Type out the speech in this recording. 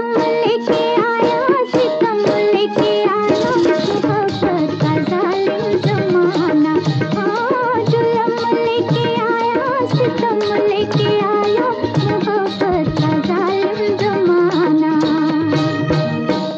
Hey,